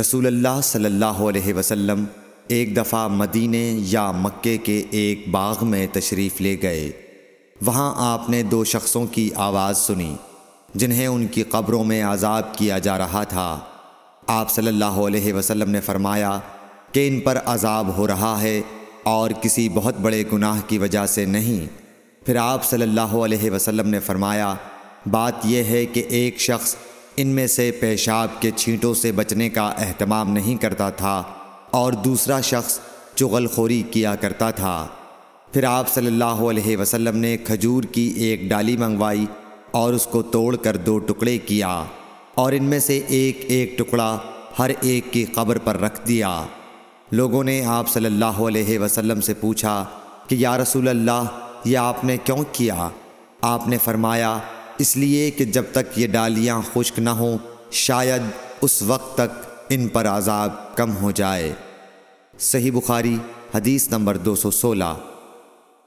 رسول اللہ صلی اللہ علیہ وسلم ایک دفعہ مدینے یا مکے کے ایک باغ میں تشریف لے گئے۔ وہاں آپ نے دو شخصوں کی آواز سنی، جنہیں ان کی قبروں میں عذاب کیا جا رہا تھا۔ آپ صلی اللہ علیہ وسلم نے فرمایا کہ ان پر عذاب ہو رہا ہے اور کسی بہت بڑے گناہ کی وجہ سے نہیں۔ پھر آپ صلی اللہ علیہ وسلم نے فرمایا، بات یہ ہے کہ ایک شخص ان میں سے پیشاب کے چھینٹوں سے بچنے کا اہتمام نہیں کرتا تھا اور دوسرا شخص چغل خوری کیا کرتا تھا۔ پھر آپ صلی اللہ علیہ وسلم نے کھجور کی ایک ڈالی منگوائی اور اس کو توڑ کر دو ٹکڑے کیا اور ان میں سے ایک ایک ٹکڑا ہر ایک کی قبر پر رکھ دیا۔ لوگوں نے آپ صلی اللہ علیہ وسلم سے پوچھا کہ یا رسول اللہ، یہ آپ نے کیوں کیا؟ آپ نے فرمایا اس لیے کہ جب تک یہ ڈالیاں خشک نہ ہوں، شاید اس وقت تک ان پر عذاب کم ہو جائے۔ صحیح بخاری، حدیث نمبر دو سو سولہ۔